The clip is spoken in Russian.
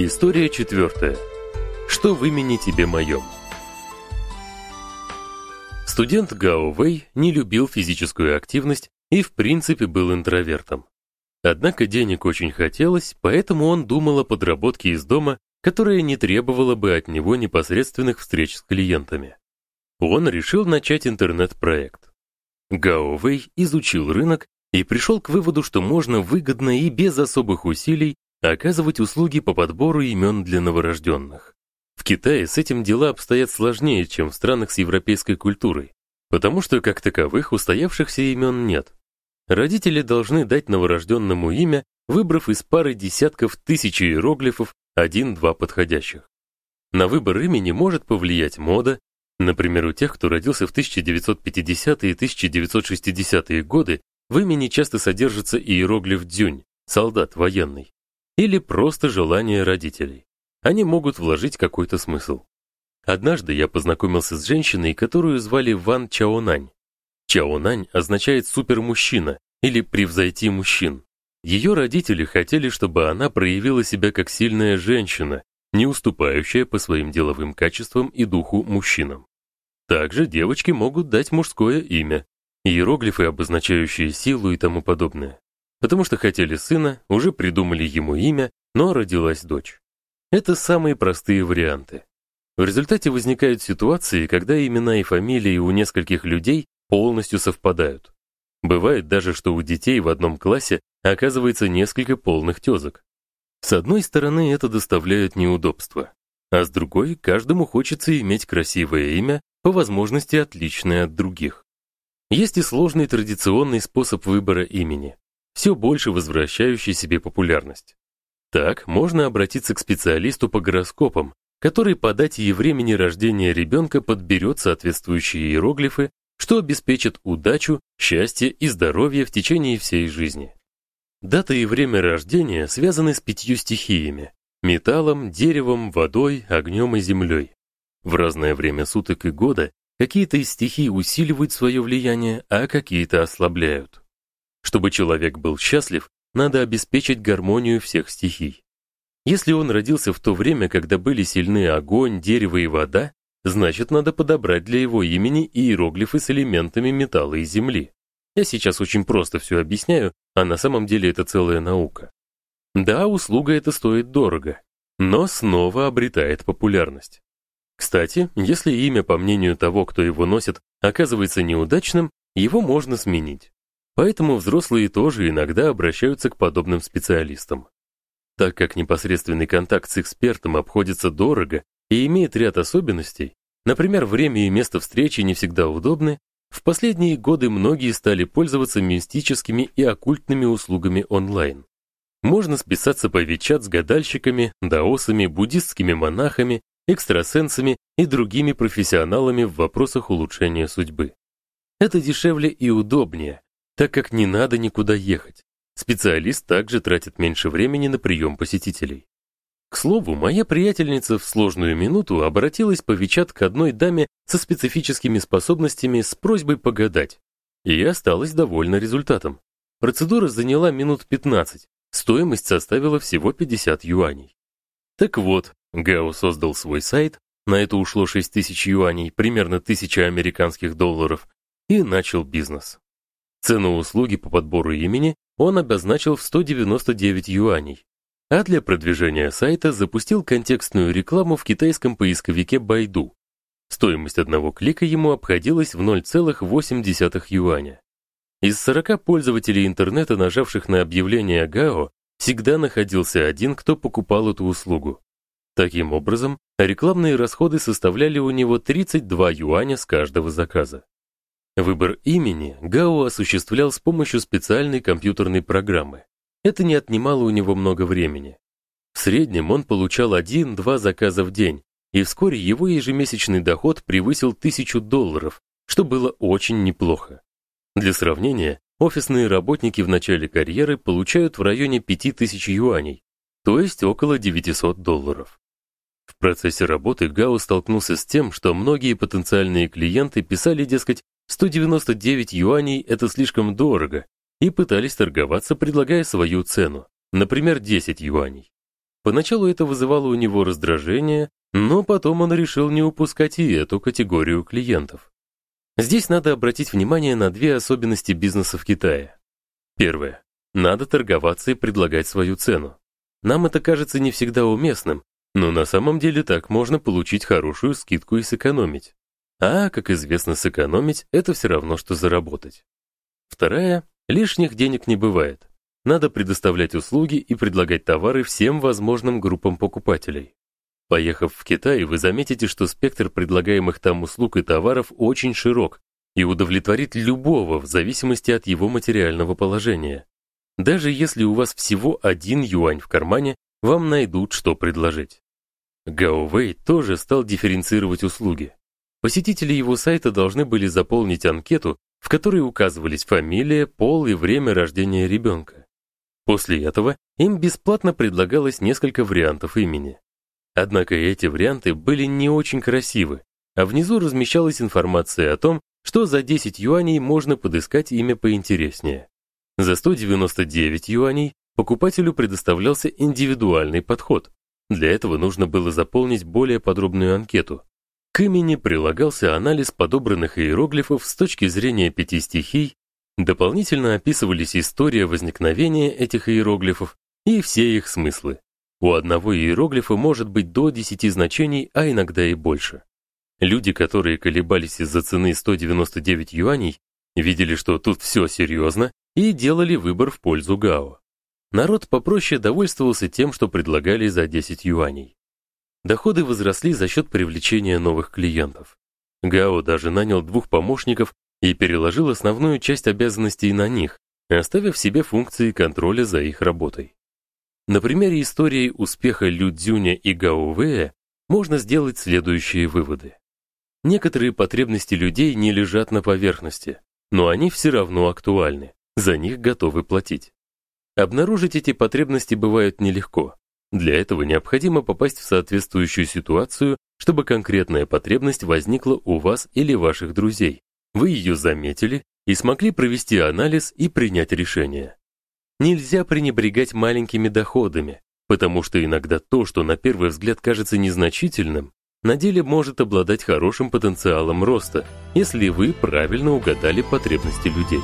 История четвертая. Что в имени тебе моем? Студент Гао Вэй не любил физическую активность и в принципе был интровертом. Однако денег очень хотелось, поэтому он думал о подработке из дома, которая не требовала бы от него непосредственных встреч с клиентами. Он решил начать интернет-проект. Гао Вэй изучил рынок и пришел к выводу, что можно выгодно и без особых усилий оказывать услуги по подбору имен для новорожденных. В Китае с этим дела обстоят сложнее, чем в странах с европейской культурой, потому что как таковых устоявшихся имен нет. Родители должны дать новорожденному имя, выбрав из пары десятков тысяч иероглифов один-два подходящих. На выбор имени может повлиять мода, например, у тех, кто родился в 1950-е и 1960-е годы, в имени часто содержится иероглиф дзюнь, солдат военный или просто желание родителей. Они могут вложить какой-то смысл. Однажды я познакомился с женщиной, которую звали Ван Чаонань. Чаонань означает супермужчина или превзойти мужчин. Ее родители хотели, чтобы она проявила себя как сильная женщина, не уступающая по своим деловым качествам и духу мужчинам. Также девочки могут дать мужское имя, иероглифы, обозначающие силу и тому подобное потому что хотели сына, уже придумали ему имя, но родилась дочь. Это самые простые варианты. В результате возникают ситуации, когда имена и фамилии у нескольких людей полностью совпадают. Бывает даже, что у детей в одном классе оказывается несколько полных тёзок. С одной стороны, это доставляет неудобства, а с другой, каждому хочется иметь красивое имя, по возможности отличное от других. Есть и сложный традиционный способ выбора имени все больше возвращающий себе популярность. Так, можно обратиться к специалисту по гороскопам, который по дате и времени рождения ребенка подберет соответствующие иероглифы, что обеспечит удачу, счастье и здоровье в течение всей жизни. Дата и время рождения связаны с пятью стихиями: металлом, деревом, водой, огнем и землей. В разное время суток и года какие-то из стихий усиливают свое влияние, а какие-то ослабляют. Чтобы человек был счастлив, надо обеспечить гармонию всех стихий. Если он родился в то время, когда были сильны огонь, дерево и вода, значит, надо подобрать для его имени иероглифы с элементами металла и земли. Я сейчас очень просто все объясняю, а на самом деле это целая наука. Да, услуга эта стоит дорого, но снова обретает популярность. Кстати, если имя, по мнению того, кто его носит, оказывается неудачным, его можно сменить. Поэтому взрослые тоже иногда обращаются к подобным специалистам. Так как непосредственный контакт с экспертом обходится дорого и имеет ряд особенностей, например, время и место встречи не всегда удобны, в последние годы многие стали пользоваться мистическими и оккультными услугами онлайн. Можно списаться по WeChat с гадальщиками, даосами, буддистскими монахами, экстрасенсами и другими профессионалами в вопросах улучшения судьбы. Это дешевле и удобнее, так как не надо никуда ехать. Специалист также тратит меньше времени на прием посетителей. К слову, моя приятельница в сложную минуту обратилась по WeChat к одной даме со специфическими способностями с просьбой погадать. И осталась довольна результатом. Процедура заняла минут 15. Стоимость составила всего 50 юаней. Так вот, Гао создал свой сайт, на это ушло 6000 юаней, примерно 1000 американских долларов, и начал бизнес. Цену услуги по подбору имени он обозначил в 199 юаней, а для продвижения сайта запустил контекстную рекламу в китайском поисковике Байду. Стоимость одного клика ему обходилась в 0,8 юаня. Из 40 пользователей интернета, нажавших на объявление Гао, всегда находился один, кто покупал эту услугу. Таким образом, рекламные расходы составляли у него 32 юаня с каждого заказа. Выбор имени Гао осуществлял с помощью специальной компьютерной программы. Это не отнимало у него много времени. В среднем он получал один-два заказа в день, и вскоре его ежемесячный доход превысил тысячу долларов, что было очень неплохо. Для сравнения, офисные работники в начале карьеры получают в районе 5000 юаней, то есть около 900 долларов. В процессе работы Гао столкнулся с тем, что многие потенциальные клиенты писали, дескать, 199 юаней это слишком дорого, и пытались торговаться, предлагая свою цену, например, 10 юаней. Поначалу это вызывало у него раздражение, но потом он решил не упускать и эту категорию клиентов. Здесь надо обратить внимание на две особенности бизнеса в Китае. Первое. Надо торговаться и предлагать свою цену. Нам это кажется не всегда уместным, но на самом деле так можно получить хорошую скидку и сэкономить. А, как известно, сэкономить это все равно что заработать. Вторая лишних денег не бывает. Надо предоставлять услуги и предлагать товары всем возможным группам покупателей. Поехав в Китай, вы заметите, что спектр предлагаемых там услуг и товаров очень широк и удовлетворит любого в зависимости от его материального положения. Даже если у вас всего один юань в кармане, вам найдут, что предложить. Гаовей тоже стал дифференцировать услуги. Посетители его сайта должны были заполнить анкету, в которой указывались фамилия, пол и время рождения ребенка. После этого им бесплатно предлагалось несколько вариантов имени. Однако эти варианты были не очень красивы, а внизу размещалась информация о том, что за 10 юаней можно подыскать имя поинтереснее. За 199 юаней покупателю предоставлялся индивидуальный подход. Для этого нужно было заполнить более подробную анкету. К имени прилагался анализ подобранных иероглифов с точки зрения пяти стихий, дополнительно описывались история возникновения этих иероглифов и все их смыслы. У одного иероглифа может быть до 10 значений, а иногда и больше. Люди, которые колебались из-за цены 199 юаней, видели, что тут все серьезно, и делали выбор в пользу Гао. Народ попроще довольствовался тем, что предлагали за 10 юаней. Доходы возросли за счет привлечения новых клиентов. Гао даже нанял двух помощников и переложил основную часть обязанностей на них, оставив себе функции контроля за их работой. На примере истории успеха Лю Цзюня и Гао Вэя можно сделать следующие выводы. Некоторые потребности людей не лежат на поверхности, но они все равно актуальны, за них готовы платить. Обнаружить эти потребности бывает нелегко. Для этого необходимо попасть в соответствующую ситуацию, чтобы конкретная потребность возникла у вас или ваших друзей. Вы ее заметили и смогли провести анализ и принять решение. Нельзя пренебрегать маленькими доходами, потому что иногда то, что на первый взгляд кажется незначительным, на деле может обладать хорошим потенциалом роста, если вы правильно угадали потребности людей.